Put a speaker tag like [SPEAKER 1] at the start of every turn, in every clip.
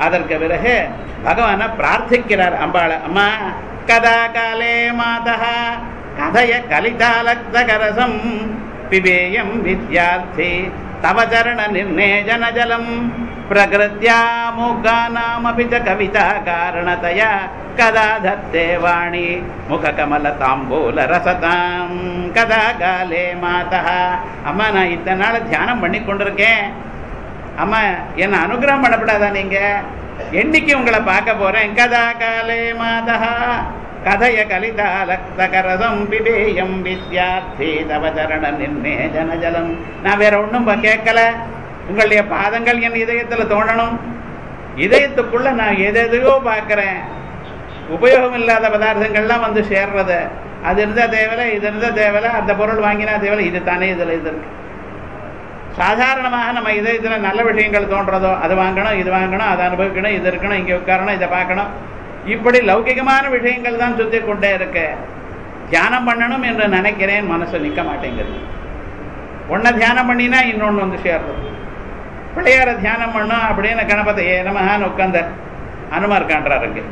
[SPEAKER 1] அதற்கு பிறகு பகவானை பிரார்த்திக்கிறார் அம்பாள. அம்மா கதா காலே மாதா கதைய கலிதாலக்தகரசம் பிபேயம் வித்யார்த்தி தவச்சரண சரண நிர்ணேஜன ஜலம் பிரகிருத்யா மூகானாமபி ச கவிதா காரணதயா கதா தத்தே வாணி முககமல தாம்பூல ரசதாம் கதா காலே மாதா அம்மா நான் இத்தனை நாள் தியானம் பண்ணி கொண்டிருக்கேன் அம்மா என்ன அனுகிரகம் பண்ணப்படாதா நீங்க? என்னைக்கு உங்களை பார்க்க போறேன்? கதா காலே மாதா கதைய கலிதாலக்தகரதம் பிபேயம் வித்யார்த்தி தவ சரண நின்னே ஜனஜலம். நான் வேற ஒன்றும் கேட்கல. உங்களுடைய பாதங்கள் என் இதயத்தில் தோணணும். இதயத்துக்குள்ள நான் எதையோ பார்க்குறேன். உபயோகம் இல்லாத பதார்த்தங்கள்லாம் வந்து சேர்றது. அது இருந்தால் தேவையில்ல இது இருந்தால் தேவையில்ல அந்த பொருள் வாங்கினா தேவையில்ல இது தானே இதுல இது இருக்கு. சாதாரணமாக நம்ம இதயத்துல நல்ல விஷயங்கள் தோன்றதோ அது வாங்கணும் இது வாங்கணும் அதை அனுபவிக்கணும் இது இருக்கணும் இங்கே உட்காரணும் இதை பார்க்கணும். இப்படி லௌகிகமான விஷயங்கள் தான் சுத்தி கொண்டே இருக்கு. தியானம் பண்ணணும் என்று நினைக்கிறேன் மனசு நிற்க மாட்டேங்கிறது ஒன்றை தியானம் பண்ணினா இன்னொன்று வந்து சேர்றது பிள்ளையார தியானம் பண்ணும் அப்படின்னு கணபதி ஏ நமகான்னு உட்காந்தார் அனுமார் காண்றாருங்க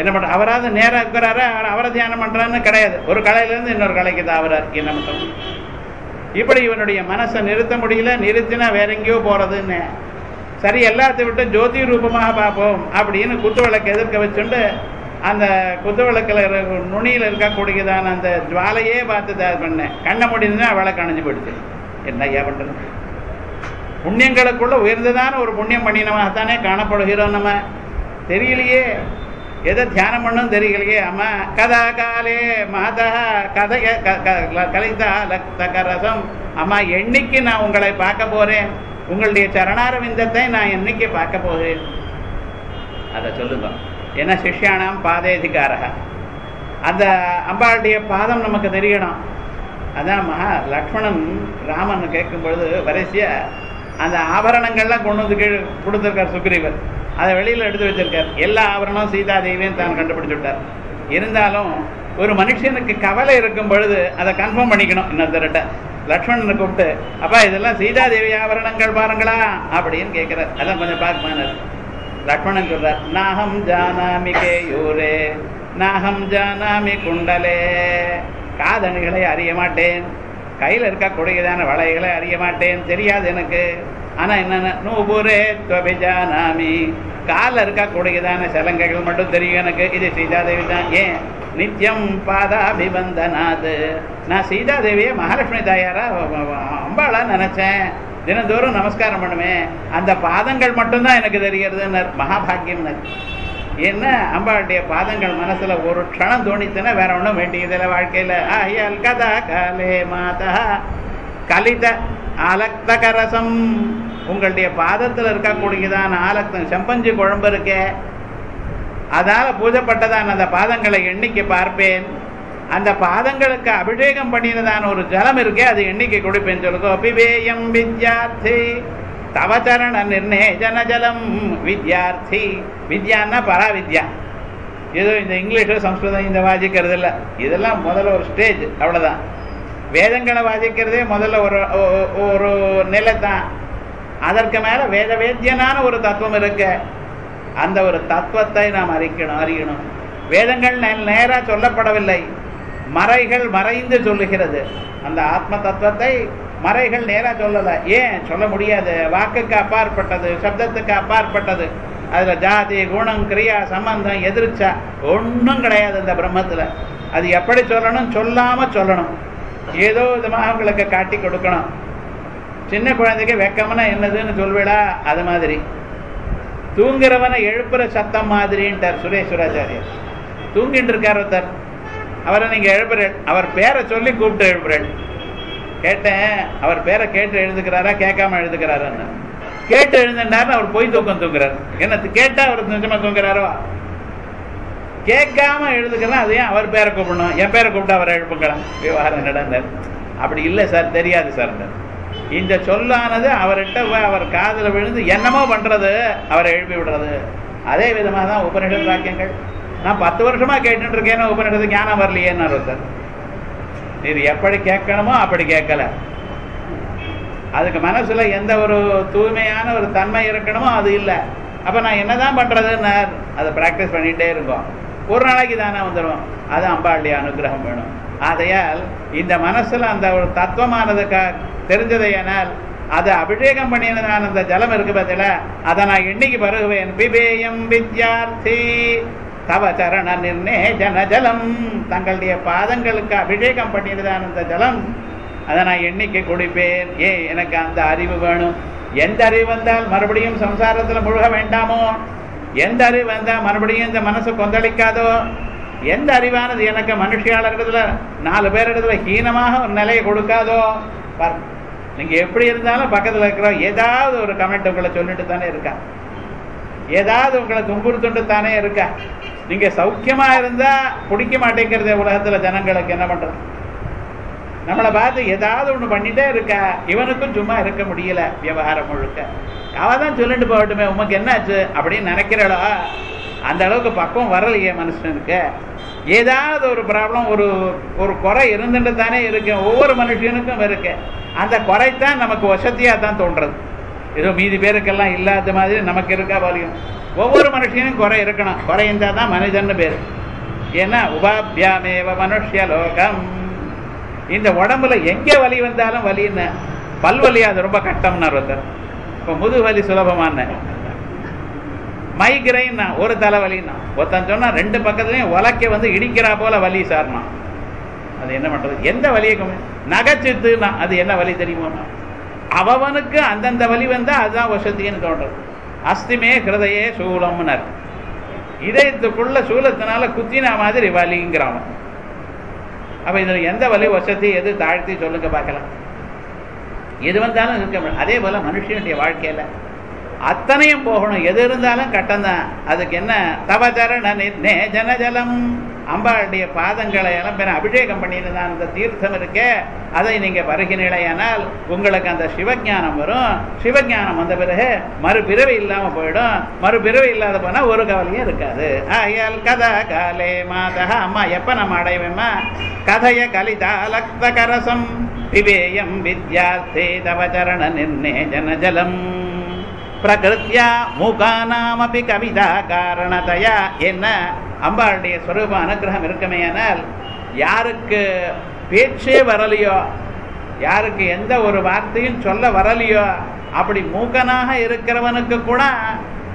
[SPEAKER 1] என்ன பண்ற அவராவது நேராக இருக்கிறாரா அவர் அவரை தியானம் பண்றாருன்னு கிடையாது. ஒரு கலையிலேருந்து இன்னொரு கலைக்கு தாவறார். என்ன பண்ணுறது இப்படி இவனுடைய மனசை நிறுத்த முடியல நிறுத்தினா வேற எங்கேயோ போறதுன்னு. சரி எல்லாத்தையும் விட்டு ஜோதி ரூபமாக பார்ப்போம் அப்படின்னு குத்து விளக்கு எதிர்க்க வச்சுண்டு அந்த குத்து விளக்கில் நுனியில் இருக்கக்கூடியதான அந்த ஜுவாலையே பார்த்து தான் பண்ணேன் கண்ணை முடிந்தா விளக்கு அணைஞ்சு போயிடுச்சு. என்ன ஐயா பண்ணுறது புண்ணியங்களுக்குள்ள உயர்ந்ததான ஒரு புண்ணியம் பண்ணினமாகத்தானே காணப்படுகிறோம் நம்ம. தெரியலையே. எதை தியானம் பண்ணும் தெரியலையே அம்மா. கதா காலே மாதா கதைய கலிதா லக்தகரசம் அம்மா என்னைக்கு நான் உங்களை பார்க்க போறேன்? உங்களுடைய சரணாரவிந்தத்தை நான் என்னைக்கு பார்க்க போகிறேன்? அதை சொல்லுங்க. ஏன்னா சிஷ்யானாம் பாதேதிகாரக. அந்த அம்பாளுடைய பாதம் நமக்கு தெரியணும். அதான் மகா லக்ஷ்மணன் ராமன் கேட்கும் பொழுது வரிசையா அந்த ஆபரணங்கள்லாம் கொண்டு வந்து கீழே கொடுத்துருக்கார் சுக்ரீவர் அதை வெளியில் எடுத்து வச்சிருக்கார். எல்லா ஆபரணம் சீதாதேவியும் தான் கண்டுபிடிச்சு விட்டார். இருந்தாலும் ஒரு மனுஷனுக்கு கவலை இருக்கும் பொழுது அதை கன்ஃபார்ம் பண்ணிக்கணும். இன்னொருத்தர்கிட்ட லக்ஷ்மணனை கூப்பிட்டு அப்பா இதெல்லாம் சீதாதேவி ஆபரணங்கள் பாருங்களா? அப்படின்னு கேட்கிறார். அதெல்லாம் கொஞ்சம் பார்க்கமானார் லக்ஷ்மணன் சொல்றார் நாகம் ஜானாமி கேயூரே நாகம் ஜானாமி குண்டலே காதணிகளை அறிய மாட்டேன். கையில் இருக்கக்கூடியதான வளைகளை அறிய மாட்டேன். தெரியாது எனக்கு. ஆனா என்னென்ன நூபுரே துவபிஜானாமி காலில் இருக்கக்கூடியதான சலங்கைகள் மட்டும் தெரியும் எனக்கு. இது சீதாதேவி தான். ஏன்? நித்தியம் பாதாபிபந்தநாத் நான் சீதாதேவியை மகாலட்சுமி தாயாரா அம்பாளா நினைச்சேன். தினந்தோறும் நமஸ்காரம் பண்ணுவேன் அந்த பாதங்கள் மட்டும்தான் எனக்கு தெரிகிறதுன்னு மகாபாகியம்னர் என்ன? அம்பாளுடைய பாதங்கள் மனசுல ஒரு க்ஷணம் தோணிச்சுன்னா வேற ஒன்றும் வேண்டியதில்லை வாழ்க்கையில. ஆயால் கதா காலே மாதா. கலித ஆலக்தகரசம். உங்களுடைய பாதத்தில் இருக்கக்கூடியதான் ஆலக்தம். செம்பஞ்சு குழம்பு இருக்கே. அதால் பூஜைப்பட்டதான் அந்த பாதங்களை எண்ணிக்கை பார்ப்பேன். அந்த பாதங்களுக்கு அபிஷேகம் பண்ணினதான ஒரு ஜலம் இருக்கே அது எண்ணிக்கை குடிப்பேன் சொல்லுங்க அபிவேயம் வித்யார்த்தி தவச்சரண நிர்ணேஜன ஜலம் வித்யார்த்தி. வித்யான்னா பராவித்யா. ஏதோ இந்த இங்கிலீஷோ சம்ஸ்கிருதம் இந்த வாசிக்கிறது இல்லை இதெல்லாம் முதல்ல ஒரு ஸ்டேஜ் அவ்வளோதான் வேதங்களை வாசிக்கிறதே முதல்ல ஒரு ஒரு நிலை தான் அதற்கு மேல வேத வேத்தியனான ஒரு தத்துவம் இருக்கு. அந்த ஒரு தத்துவத்தை நாம் அறிக்கணும் அறியணும். வேதங்கள் நேராக சொல்லப்படவில்லை. மறைகள் மறைந்து சொல்லுகிறது. அந்த ஆத்ம தத்துவத்தை மறைகள் நேராக சொல்லலை. ஏன்? சொல்ல முடியாது. வாக்குக்கு அப்பாற்பட்டது சப்தத்துக்கு அப்பாற்பட்டது. அதில் ஜாதி குணம் கிரியா சம்பந்தம் எதிர்ச்சா ஒன்றும் கிடையாது இந்த பிரம்மத்தில். அது எப்படி சொல்லணும்? சொல்லாமல் சொல்லணும். ஏதோ விதமாக அவங்களுக்கு காட்டி கொடுக்கணும். சின்ன குழந்தைக்கு வெக்கம்னா என்னதுன்னு சொல்வேடா அது மாதிரி. தூங்குறவனை எழுப்புற சத்தம் மாதிரின்ட்டார் சுரேஸ்வராச்சாரியர். தூங்கிட்டு இருக்கார் ஒருத்தர். அவரை நீங்க எழுப்புறேன் அவர் பேரை சொல்லி கூப்பிட்டு எழுப்புறேன். கேட்டேன் அவர் பேரை கேட்டு எழுதுக்கிறாரா கேட்காம எழுதுக்கிறாரான்னு கேட்டு எழுதுனாருன்னு அவர் பொய் தூக்கம் தூங்குறாரு. என்ன கேட்டா அவர் நிஜமா தூங்குறாரோ? கேட்காம எழுதுக்கலாம் அது ஏன் அவர் பேரை கூப்பிடணும்? என் பேரை கூப்பிட்டு அவரை எழுப்புக்கலாம். விவகாரம் நடந்தார் அப்படி இல்லை சார் தெரியாது சார் இந்த. சொல்லானது அவர்கிட்ட போய் அவர் காதில் விழுந்து என்னமோ பண்ணுறது அவரை எழுப்பி விடுறது. அதே விதமாக தான் உபனிஷத் வாக்கியங்கள். நான் பத்து வருஷமாக கேட்டுட்டு இருக்கேன்னு உபனிஷத்து ஞானம் வரலையேன்னு சார். நீர் எப்படி கேட்கணுமோ அப்படி கேட்கல. அதுக்கு மனசுல எந்த ஒரு தூய்மையான ஒரு தன்மை இருக்கணுமோ அது இல்லை. அப்போ நான் என்னதான் பண்ணுறதுன்னு அதை ப்ராக்டிஸ் பண்ணிகிட்டே இருக்கோம். ஒரு நாளைக்கு தானே வந்துடும் அது அம்பாளுடைய அனுகிரகம் வேணும். ஆகையால் இந்த மனசில் அந்த ஒரு தத்துவமானதுக்காக தெரிஞ்சதையானால் அது அபிஷேகம் பண்ணினதான அந்த ஜலம் இருக்கு பதில அதை நான் இன்னைக்கு பருகுவேன்? பிபேயம் வித்யார்த்தி. தவ சரண நிர்ணே ஜன ஜலம். தங்களுடைய பாதங்களுக்கு அபிஷேகம் பண்ணினதான அந்த ஜலம். அதை நான் எண்ணிக்கை குடிப்பேன்? ஏன் எனக்கு அந்த அறிவு வேணும்? எந்த அறிவு வந்தால் மறுபடியும் சம்சாரத்தில் முழுக வேண்டாமோ? எந்த அறிவு வந்தால் மறுபடியும் இந்த மனசு கொந்தளிக்காதோ? எந்த அறிவானது எனக்கு மனுஷியாளர்களிடத்துல நாலு பேர் இடத்துல ஹீனமாக ஒரு நிலையை கொடுக்காதோ? பார் நீங்க எப்படி இருந்தாலும் பக்கத்துல இருக்கிற ஏதாவது ஒரு கமெண்ட் உங்களை சொல்லிட்டு தானே இருக்கா? ஏதாவது உங்களை துன்புறுத்துட்டு தானே இருக்கா? நீங்க சௌக்கியமா இருந்தா பிடிக்க மாட்டேங்கிறதே உலகத்துல ஜனங்களுக்கு என்ன பண்றது? நம்மளை பார்த்து ஏதாவது ஒண்ணு பண்ணிட்டே இருக்கா? இவனுக்கும் சும்மா இருக்க முடியல விவகாரம் முழுக்க. அவ தான் சொல்லிட்டு போகட்டுமே உமக்கு என்னாச்சு? அப்படின்னு நினைக்கிறாளோ? அந்த அளவுக்கு பக்குவம் வரலையே மனுஷனுக்கு. ஏதாவது ஒரு ப்ராப்ளம் ஒரு ஒரு குறை இருந்துட்டு தானே இருக்கு. ஒவ்வொரு மனுஷனுக்கும் இருக்கு. அந்த குறைத்தான் நமக்கு வசதியாக தான் தோன்றது. ஏதோ மீதி பேருக்கெல்லாம் இல்லாத மாதிரி நமக்கு இருக்கா வலியும் ஒவ்வொரு மனுஷனும் குறை இருக்கணும். குறை இருந்தால் தான் மனிதன் பேர். ஏன்னா உபாபியாமேவ மனுஷ்ய லோகம் இந்த உடம்புல எங்கே வலி வந்தாலும் வலின்னு பல்வலி அது ரொம்ப கஷ்டம்னா ஒருத்தர் இப்போ முதுவலி சுலபமான மைக்ரைன்னா ஒரு தலைவலின்னா. ஒருத்தன் சொன்னா ரெண்டு பக்கத்துலயும் உலக்க வந்து இடிக்கிறா போல வலி சார்னா. அது என்ன பண்றது? எந்த வலியை கம்மி நகைச்சித்துனா அது என்ன வலி தெரியுமா? அவனுக்கு அந்தந்த வலி வந்தா அதுதான் வசதின்னு தோன்றது அஸ்திமே ஹிருதயே சூலம்னர். இதயத்துக்குள்ள சூலத்தினால குத்தினா மாதிரி வலிங்கிறான் அப்ப இதுல எந்த வலி வசதி எது தாழ்த்தி சொல்லுங்க பார்க்கலாம். எது வந்தாலும் இருக்க அதே போல மனுஷனுடைய வாழ்க்கையில அத்தனையும் போகணும். எது இருந்தாலும் கட்டம்தான். அதுக்கு என்ன? தவச்சரண நிர்ணே ஜனஜலம். அம்பாளுடைய பாதங்களை எல்லாம் பிற அபிஷேகம் பண்ணியிருந்தான். அந்த தீர்த்தம் இருக்கே. அதை நீங்க பருகினிலையானால் உங்களுக்கு அந்த சிவஞானம் வரும். சிவஞானம் வந்த பிறகு மறுபிறவி இல்லாமல் போயிடும். மறுபிறவி இல்லாத போனால் ஒரு கவலையும் இருக்காது. ஆயால் கதா காலே மாதா. அம்மா எப்போ நம்ம அடைவேம்மா? கதைய கலிதா லக்த கரசம் பிபேயம் வித்யார்த்தே தவச்சரண நிர்ணே ஜனஜலம். பிரகிருத்தியா மூகானாமபி கவிதா காரணத்தையா என்ன? அம்பாளுடைய ஸ்வரூப அனுகிரகம் இருக்குமேயானால் யாருக்கு பேச்சே வரலையோ யாருக்கு எந்த ஒரு வார்த்தையும் சொல்ல வரலையோ அப்படி மூக்கனாக இருக்கிறவனுக்கு கூட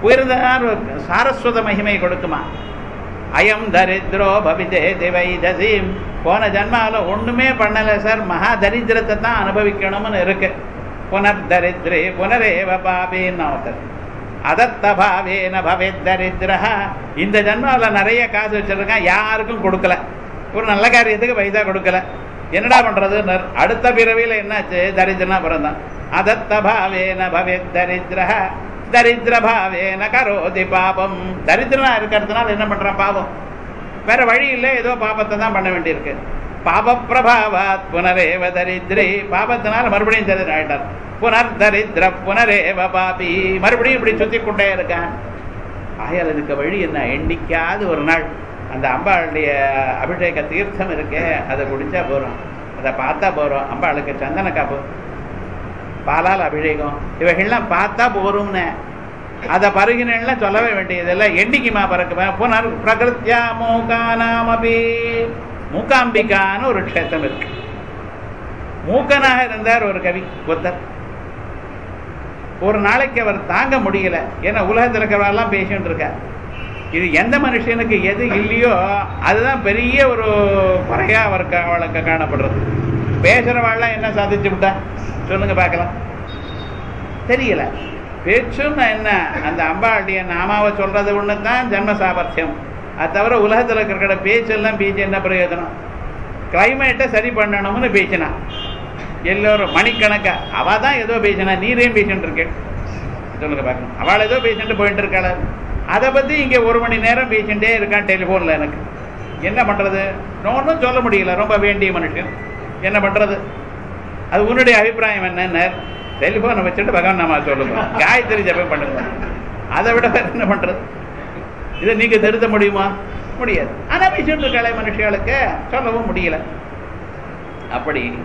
[SPEAKER 1] உயர்ந்ததான சாரஸ்வத மகிமை கொடுக்குமா? அயம் தரித்ரோ பவிதே திவை தசீம். போன ஜன்மாவில் ஒன்றுமே பண்ணலை சார். மகா தரித்திரத்தை தான் அனுபவிக்கணும்னு இருக்கு. புனர்தரித்ரே புனரேவ பாபேன்னு அதத்த பாவேன பவேத் தரித்திரா இந்த ஜன்மாவில் நிறைய காசு வச்சுருக்கேன் யாருக்கும் கொடுக்கல. ஒரு நல்ல காரியத்துக்கு பைசா கொடுக்கல. என்னடா பண்றது? அடுத்த பிறவியில என்னாச்சு? தரித்திரனா பிறந்தான். அதத்தபாவேன பவேத் தரித்திரா தரித்திர பாவேன கரோதி பாபம். தரித்திரனா இருக்கிறதுனால என்ன பண்றான் பாவம்? வேற வழி இல்லை ஏதோ பாபத்தை தான் பண்ண வேண்டியிருக்கு. பாபப்பிரபாவாத் புனரேவ தரித்ரி பாபத்தினால மறுபடியும் தரித்திர ஆயிட்டார். புனர் தரித்திர புனரேவ பாபி. மறுபடியும் இப்படி சுத்தி கொண்டே இருக்கான். ஆகையால் இதுக்கு வழி என்ன? எண்ணிக்காது ஒரு நாள். அந்த அம்பாளுடைய அபிஷேக தீர்த்தம் இருக்கே. அதை குடிச்சா போறோம். அதை பார்த்தா போறோம். அம்பாளுக்கு சந்தன காப்பு பாலால் அபிஷேகம். இவைகள்லாம் பார்த்தா போரும்னு. அதை பருகினா சொல்லவே வேண்டியதில்லை எண்ணிக்குமா பறக்குவேன் புனர் பிரகிருத்தியா மூகானாமபி மூகாம்பிகான்னு ஒரு க்ஷேத்திரம் இருக்கு. மூக்கனாக இருந்தார் ஒரு கவி புத்தர். ஒரு நாளைக்கு அவர் தாங்க முடியல. ஏன்னா உலகத்தில் இருக்கிறவரெல்லாம் பேசிட்டு இருக்கார். இது எந்த மனுஷனுக்கு எது இல்லையோ அதுதான் பெரிய ஒரு குறையா அவருக்கு அவளுக்கு காணப்படுறது. பேசுறவாள்லாம் என்ன சாதிச்சு விட்டா? சொல்லுங்க பார்க்கலாம். தெரியல. பேச்சுன்னா என்ன? அந்த அம்பாளுடைய நாமாவை சொல்றது ஒன்று தான் ஜென்ம சாமர்த்தியம் அது தவிர உலகத்தில் இருக்கிற பேச்செல்லாம் பேச்சு என்ன பிரயோஜனம்? கிளைமேட்டை சரி பண்ணணும்னு பேசினா. எல்லோரும் மணிக்கணக்கா. அவள் தான் ஏதோ பேசினா. நீரையும் பேசிட்டு இருக்கேன். சொல்லுங்க பார்க்கணும் அவள் ஏதோ பேசிட்டு போயிட்டு இருக்காள்? அதை பற்றி இங்கே ஒரு மணி நேரம் பேசிட்டே இருக்கான் டெலிஃபோனில் எனக்கு. என்ன பண்ணுறது ஒன்றும் சொல்ல முடியல. ரொம்ப வேண்டிய மனுஷன். என்ன பண்ணுறது அது உன்னுடைய அபிப்பிராயம் என்னன்னு? டெலிஃபோனை வச்சுட்டு பகவான் நாம சொல்லுங்க. காயத்ரி ஜபம் பண்ணுங்க. அதை விட என்ன பண்ணுறது இதை நீங்கள் திருத்த முடியுமா? முடியாது. ஆனால் விஷயங்கள் கலை மனுஷர்களுக்கு சொல்லவும் முடியல. அப்படி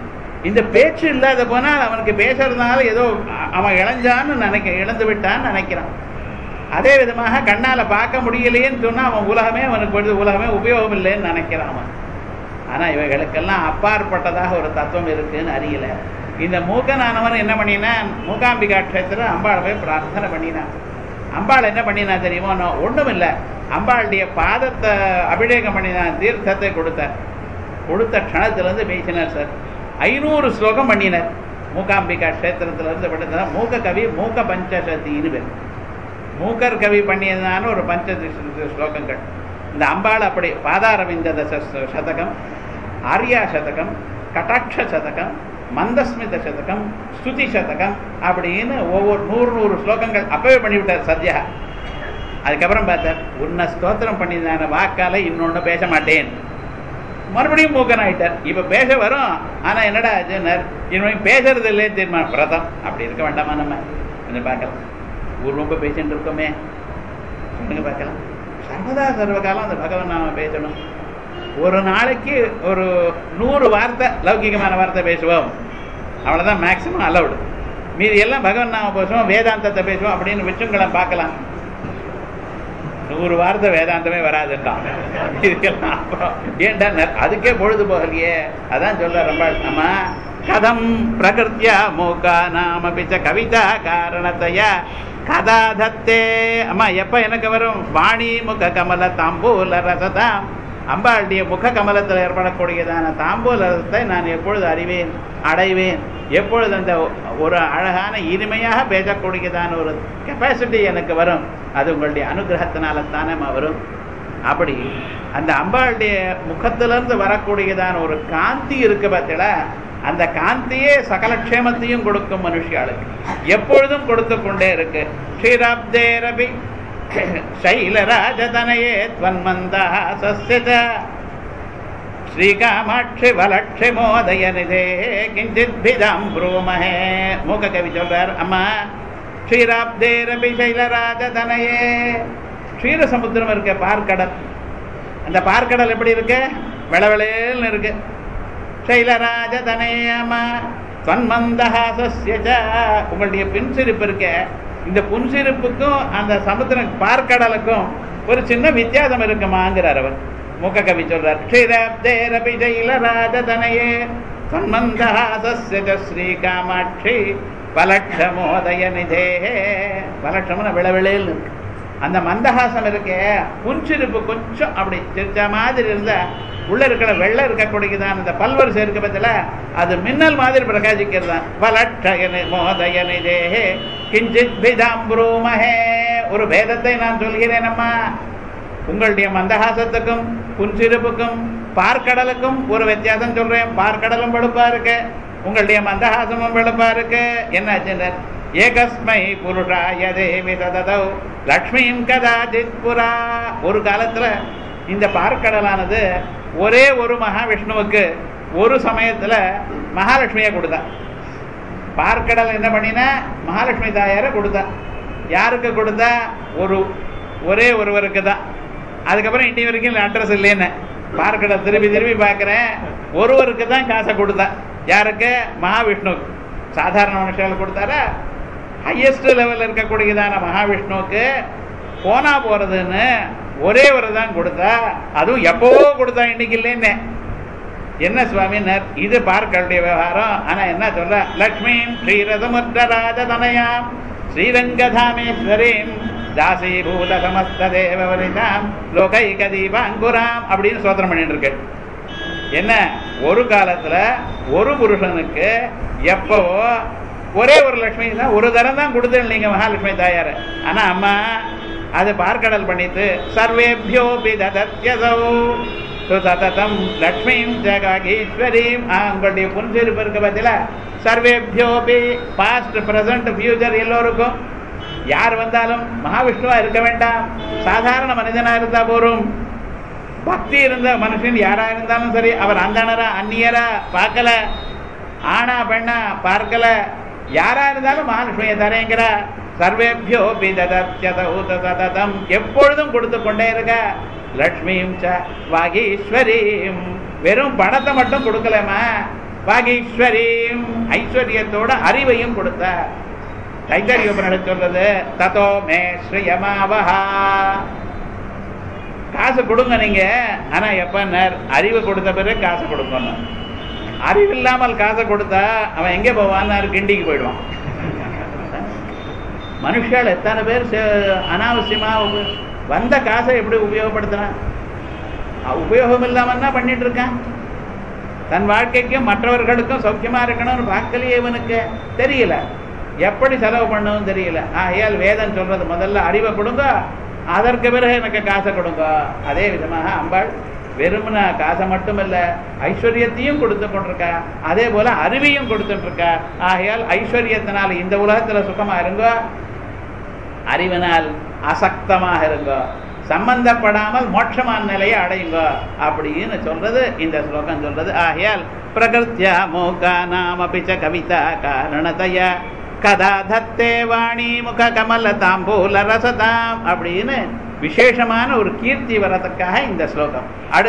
[SPEAKER 1] இந்த பேச்சு இல்லாத போனால் அவனுக்கு பேசுறதுனால ஏதோ அவன் இழஞ்சான்னு நினைக்க இழந்து விட்டான்னு நினைக்கிறான். அதே விதமாக கண்ணால பார்க்க முடியலையேன்னு சொன்னா அவன் உலகமே அவனுக்கு பொழுது உலகமே உபயோகம் இல்லைன்னு நினைக்கிறான் அவன். ஆனா இவைகளுக்கெல்லாம் அப்பாற்பட்டதாக ஒரு தத்துவம் இருக்குன்னு அறியல. இந்த மூக்கனானவன் என்ன பண்ணினான்? மூகாம்பிகா கஷேத்திர அம்பாளை போய் பிரார்த்தனை பண்ணினான். அம்பாள் என்ன பண்ணினா தெரியுமோ? நான் இல்லை அம்பாளுடைய பாதத்தை அபிஷேகம் பண்ணினான் தீர்த்தத்தை கொடுத்தார் கொடுத்த க்ஷணத்திலிருந்து பேசினார் சார். ஐநூறு ஸ்லோகம் பண்ணினார். மூகாம்பிகா கஷேத்திரத்திலேருந்து படித்தா மூக்க கவி மூக்க பஞ்சசத்தின்னு பேர். மூக்கர் கவி பண்ணியதான ஒரு பஞ்ச ஸ்லோகங்கள். இந்த அம்பாள் அப்படி பாதாரவிந்த தச சதகம் ஆர்யா சதகம் கட்டாட்ச சதகம் மந்தஸ்மித சதகம் ஸ்துதி சதகம் அப்படின்னு ஒவ்வொரு நூறு நூறு ஸ்லோகங்கள் அப்பவே பண்ணிவிட்டார் சத்யா. அதுக்கப்புறம் பார்த்தார் உன்னை ஸ்தோத்திரம் பண்ணியிருந்தான வாக்கால இன்னொன்று பேச மாட்டேன். மறுபடியும் மூக்கன் ஆகிட்டார் இப்போ பேச வரும் ஆனால் என்னடா ஆச்சுன்னார் இன்னும் பேசுறது இல்லையே தீர்மானம். பிரதம் அப்படி இருக்க வேண்டாமா நம்ம? கொஞ்சம் பார்க்கலாம். ஊர் ரொம்ப பேசிட்டு இருக்கோமே. சொல்லுங்க பார்க்கலாம். சர்வதா சர்வகாலம் அந்த பகவான் நாம பேசணும். ஒரு நாளைக்கு ஒரு நூறு வார்த்தை லௌகிகமான வார்த்தை பேசுவோம். அவ்வளவுதான் மேக்சிமம் அலவுடு மீதி எல்லாம் பகவான் நாம பேசுவோம் வேதாந்தத்தை பேசுவோம் அப்படின்னு விச்சுங்களை பார்க்கலாம். நூறு வார்த்தை வேதாந்தமே வராதுன்றான். இதுக்கெல்லாம் அப்புறம் ஏன்டா அதுக்கே பொழுது போகலையே அதான் சொல்ல ரொம்ப நம்ம கதம் பிரகிருத்தியா மூக்கா நாம பிச்ச கவிதா காரணத்தையா. கதா தத்தே அம்மா எப்ப எனக்கு வரும்? வாணி முக கமல தாம்பூல ரசதாம். அம்பாளுடைய முக கமலத்தில் ஏற்படக்கூடியதான தாம்பூலத்தை நான் எப்பொழுது அறிவேன் அடைவேன்? எப்பொழுது அந்த ஒரு அழகான இனிமையாக பேசக்கூடியதான ஒரு கெப்பாசிட்டி எனக்கு வரும்? அது உங்களுடைய அனுகிரகத்தினால்தானே வரும். அப்படி அந்த அம்பாளுடைய முகத்திலிருந்து வரக்கூடியதான ஒரு காந்தி இருக்கு பார்த்தீங்களா அந்த காந்தியே சகல க்ஷேமத்தையும் கொடுக்கும் மனுஷியாளுக்கு. எப்பொழுதும் கொடுத்து கொண்டே இருக்கு. ஸ்ரீராப்தேரபி शैलराजतनये त्वन्मन्दहासस्य च ஸ்ரீகாமாட்சி வலட்சி மோதய நிதே கிஞ்சித் பிதாம் ப்ரூமஹே மூக்க கவி சொல்றார் அம்மா ஸ்ரீராப்தேரபி சைலராஜதனையே க்ஷீரசமுத்திரம் இருக்க பார்க்கடல் அந்த பார்க்கடல் எப்படி இருக்கு வெளவெளேல்னு இருக்கு சைலராஜதனையம்மா தொன்மந்தஹாசஸ்ய ச உங்களுடைய பின்சிரிப்பு இருக்க இந்த புன்சிரிப்புக்கும் அந்த சமுத்திரம் பார்க்கடலுக்கும் ஒரு சின்ன வித்தியாசம் இருக்குமாங்கிறார் அவர். மூக்க கவி சொல்றார் க்ஷீராப்தேரபி ஜெயிலராஜதனையே தொன்மந்தஹாசஸ்ய ச ஸ்ரீ காமாட்சி பலட்சமோதய நிதே. பலட்சம்னு விளவிளையில் இருக்கு. அந்த மந்தஹாசம் இருக்கே புஞ்சிருப்பு கொஞ்சம் அப்படி சிரிச்ச மாதிரி இருந்தா உள்ள இருக்கிற வெள்ளை இருக்கக்கூடியதான் அந்த பல்வர் சேர்க்க பத்தில அது மின்னல் மாதிரி பிரகாசிக்கிறது தான் பலட்சயனி மோதயனி தேஹே கிஞ்சித் பிதாம்பரூமஹே ஒரு வேதத்தை நான் சொல்கிறேன் அம்மா. உங்களுடைய மந்தஹாசத்துக்கும் புன்சிரிப்புக்கும் பார்க்கடலுக்கும் ஒரு வித்தியாசம் சொல்றேன். பார்க்கடலும் வெளுப்பா இருக்கு. உங்களுடைய மந்தஹாசமும் வெளுப்பா இருக்கு. என்ன ஏகஸ்மை புருஷாய தேவி தததௌ லக்ஷ்மியும் கதாச்சித் புரா ஒரு காலத்தில் இந்த பார்க்கடலானது ஒரே ஒரு மகாவிஷ்ணுவுக்கு ஒரு சமயத்தில் மகாலட்சுமியை கொடுத்தா. பார்க்கடல் என்ன பண்ணினா மகாலட்சுமி தாயாரை கொடுத்தா. யாருக்கு கொடுத்தா? ஒரு ஒரே ஒருவருக்கு தான். அதுக்கப்புறம் இன்னி வரைக்கும் அட்ரஸ் இல்லைன்னு. பார்க்கடல் திருப்பி திருப்பி பார்க்குறேன். ஒருவருக்கு தான் காசை கொடுத்தா. யாருக்கு? மகாவிஷ்ணுவுக்கு. சாதாரண மனுஷங்களுக்கு கொடுத்தாரா? ஹையஸ்ட் லெவலில் இருக்கக்கூடியதான மகாவிஷ்ணுவுக்கு போனா போறதுன்னு ஒரே ஒரு தான் கொடுத்தா அதுவும் எப்பவோ கொடுத்தா இன்னைக்கு இல்லைன்னு. என்ன சுவாமினர் இது பார்க்கலுடைய விவகாரம். ஆனா என்ன சொல்ற? ஸ்ரீரதமுத்தராஜ தனயாம் ஸ்ரீரங்கதாமேஸ்வரீம் தாசீபூத சமஸ்த தேவவரிதாம் லோகைக தீபாங்குராம் அப்படின்னு சோதனம் பண்ணிட்டு இருக்கு. என்ன? ஒரு காலத்துல ஒரு புருஷனுக்கு எப்பவோ ஒரே ஒரு லட்சுமி தான் ஒரு தரம் தான் கொடுத்தேன் நீங்க மகாலட்சுமி தாயார். ஆனா அம்மா அது பார்க்கடல் பண்ணிட்டு சர்வேபியோபி ததத்யசௌ சுததம் லக்ஷ்மியும் ஜகாகீஸ்வரியும் உங்களுடைய புன்சிரிப்பு இருக்க பத்தில சர்வேபியோபி பாஸ்ட் பிரசன்ட் ஃபியூச்சர் எல்லோருக்கும். யார் வந்தாலும் மகாவிஷ்ணுவா இருக்க வேண்டாம். சாதாரண மனிதனா இருந்தா போரும் பக்தி இருந்த மனுஷன் யாரா இருந்தாலும் சரி அவர் அந்தனரா அந்நியரா பார்க்கல. ஆனா பெண்ணா பார்க்கல. யாரா இருந்தாலும் மகாலட்சுமியை தரேங்கிற சர்வேபியோ சததம் எப்பொழுதும் கொடுத்து கொண்டே இருக்க. லக்ஷ்மியும் ச வாகீஸ்வரீம். வெறும் பணத்தை மட்டும் கொடுக்கலமா வாகீஸ்வரியும் ஐஸ்வர்யத்தோட அறிவையும் கொடுத்த. தைத்தரிய உபநிடத் சொல்றது ததோ மே ஸ்ரீயமாவஹா. காசு கொடுங்க நீங்க. ஆனா எப்ப அறிவு கொடுத்த பிறகு காசு கொடுக்கணும். அறிவு இல்லாமல் காசை கொடுத்தா அவன் எங்கே போவான்னு கிண்டிக்கு போயிடுவான். மனுஷால் எத்தனை பேர் சே- அனாவசியமா வந்த காசை எப்படி உபயோகப்படுத்துறான் உபயோகம் இல்லாமல் தான் பண்ணிட்டு இருக்கான்? தன் வாழ்க்கைக்கும் மற்றவர்களுக்கும் சௌக்கியமா இருக்கணும்னு பார்க்கலையே இவனுக்கு தெரியல. எப்படி செலவு பண்ணவும் தெரியல. ஆகையால் வேதம் சொல்றது முதல்ல அறிவை கொடுங்க அதற்கு பிறகு எனக்கு காசை கொடுங்க. அதே விதமாக அம்பாள் வெறும்னா காசை மட்டுமல்ல ஐஸ்வர்யத்தையும் கொடுத்து கொண்டிருக்கா அதே போல அருவியும் கொடுத்துட்டு இருக்கா ஆகையால் ஐஸ்வர்யத்தினால் இந்த உலகத்துல சுகமா இருங்கோ. அறிவினால் அசக்தமாக இருங்கோ. சம்பந்தப்படாமல் மோட்சமான நிலையை அடையுங்கோ. அப்படின்னு சொல்றது இந்த ஸ்லோகம் சொல்றது. ஆகையால் பிரகிருத்தியா மூகா நாமபிச்ச கவிதா காரணதய. கதா தத்தே வாணி முக கமல தாம்பூல ரசதாம் அப்படின்னு விசேஷமான ஒரு கீர்த்தி வரத்துக்காக இந்த ஸ்லோகம். அடுத்து